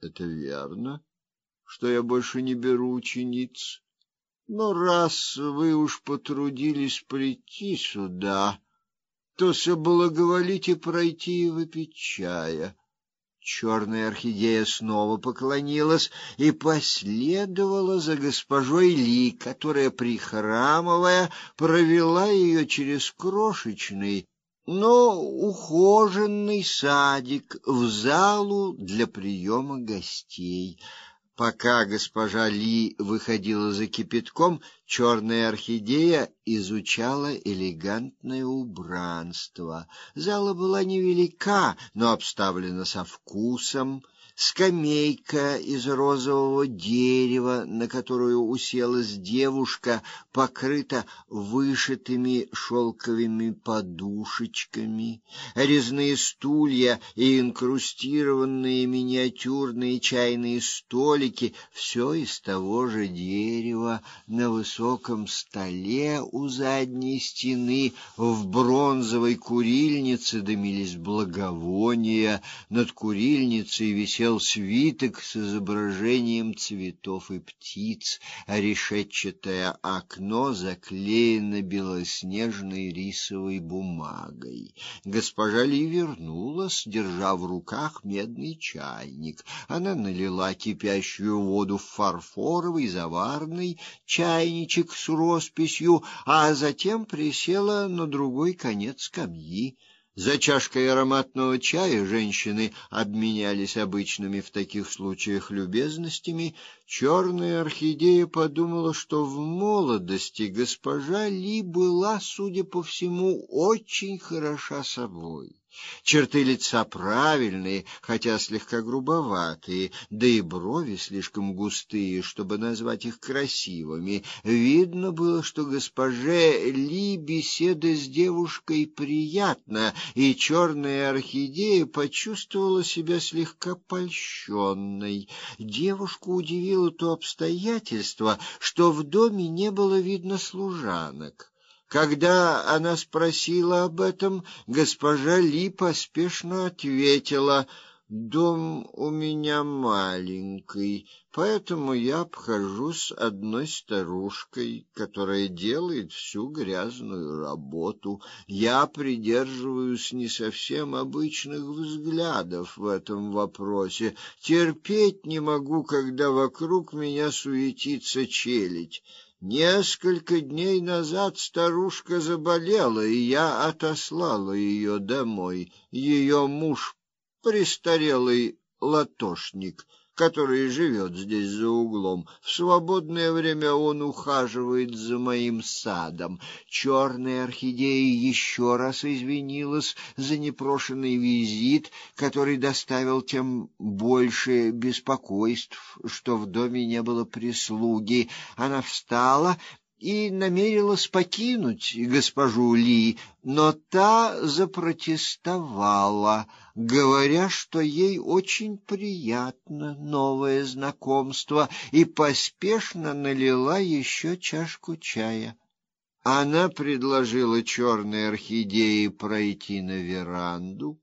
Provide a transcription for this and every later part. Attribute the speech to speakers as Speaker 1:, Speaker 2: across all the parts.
Speaker 1: Это верно, что я больше не беру учениц. Но раз вы уж потрудились прийти сюда, то соблаговолите пройти и выпить чая. Черная орхидея снова поклонилась и последовала за госпожой Ли, которая, прихрамывая, провела ее через крошечный, но ухоженный садик в залу для приема гостей. Пока госпожа Ли выходила за кипятком, черная орхидея изучала элегантное убранство. Зала была невелика, но обставлена со вкусом скамейка из розового дерева, на которую уселась девушка, покрыта вышитыми шелковыми подушечками, резные стулья и инкрустированные миниатюрные чайные столики все из того же дерева. На высоком столе у задней стены в бронзовой курильнице дымились благовония, над курильницей висел висел свиток с изображением цветов и птиц, а решетчатое окно заклеено белоснежной рисовой бумагой. Госпожа Ли вернулась, держа в руках медный чайник. Она налила кипящую воду в фарфоровый заварный чайничек с росписью, а затем присела на другой конец скамьи. За чашкой ароматного чая женщины обменялись обычными в таких случаях любезностями. Черная орхидея подумала, что в молодости госпожа Ли была, судя по всему, очень хороша собой. Черты лица правильные, хотя слегка грубоватые, да и брови слишком густые, чтобы назвать их красивыми. Видно было, что госпоже Ли беседа с девушкой приятна, и черная орхидея почувствовала себя слегка польщенной. Девушку удивило то обстоятельство, что в доме не было видно служанок. Когда она спросила об этом, госпожа Ли поспешно ответила: "Дом у меня маленький, поэтому я обхожусь одной старушкой, которая делает всю грязную работу. Я придерживаюсь не совсем обычных взглядов в этом вопросе. Терпеть не могу, когда вокруг меня суетится челядь. Несколько дней назад старушка заболела, и я отослала ее домой. Ее муж престарелый латошник — который живет здесь за углом. В свободное время он ухаживает за моим садом. Черная орхидея еще раз извинилась за непрошенный визит, который доставил тем больше беспокойств, что в доме не было прислуги. Она встала и намерилась покинуть госпожу Ли, но та запротестовала, говоря, что ей очень приятно новое знакомство, и поспешно налила еще чашку чая. Она предложила черной орхидее пройти на веранду.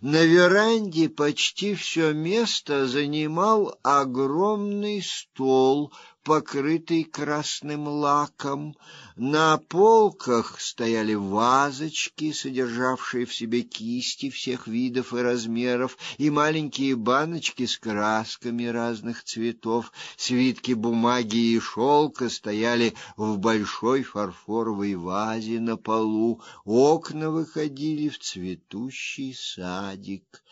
Speaker 1: На веранде почти все место занимал огромный стол — покрытый красным лаком. На полках стояли вазочки, содержавшие в себе кисти всех видов и размеров, и маленькие баночки с красками разных цветов. Свитки бумаги и шелка стояли в большой фарфоровой вазе на полу. Окна выходили в цветущий садик.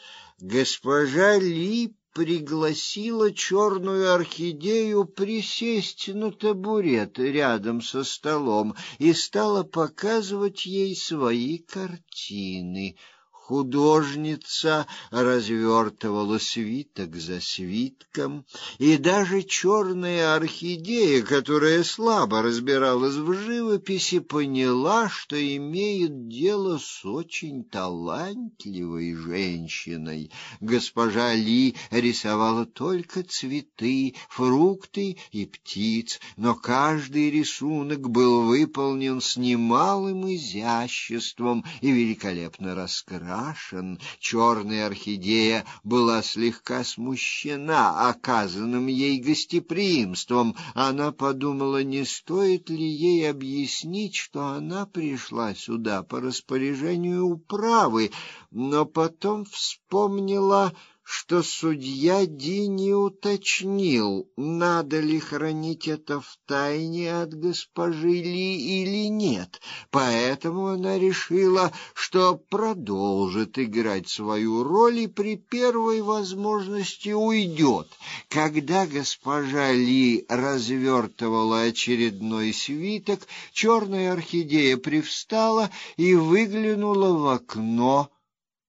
Speaker 1: Госпожа Ли пригласила черную орхидею присесть на табурет рядом со столом и стала показывать ей свои картины. Художница развертывала свиток за свитком, и даже черная орхидея, которая слабо разбиралась в живописи, поняла, что имеет дело с очень талантливой женщиной. Госпожа Ли рисовала только цветы, фрукты и птиц, но каждый рисунок был выполнен с немалым изяществом и великолепно раскрашен башен. Черная орхидея была слегка смущена оказанным ей гостеприимством. Она подумала, не стоит ли ей объяснить, что она пришла сюда по распоряжению управы, но потом вспомнила что судья Ди не уточнил, надо ли хранить это в тайне от госпожи Ли или нет. Поэтому она решила, что продолжит играть свою роль и при первой возможности уйдет. Когда госпожа Ли развертывала очередной свиток, черная орхидея привстала и выглянула в окно.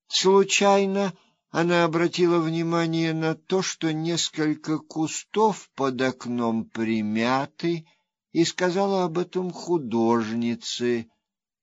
Speaker 1: Случайно она обратила внимание на то, что несколько кустов под окном примяты, и сказала об этом художнице.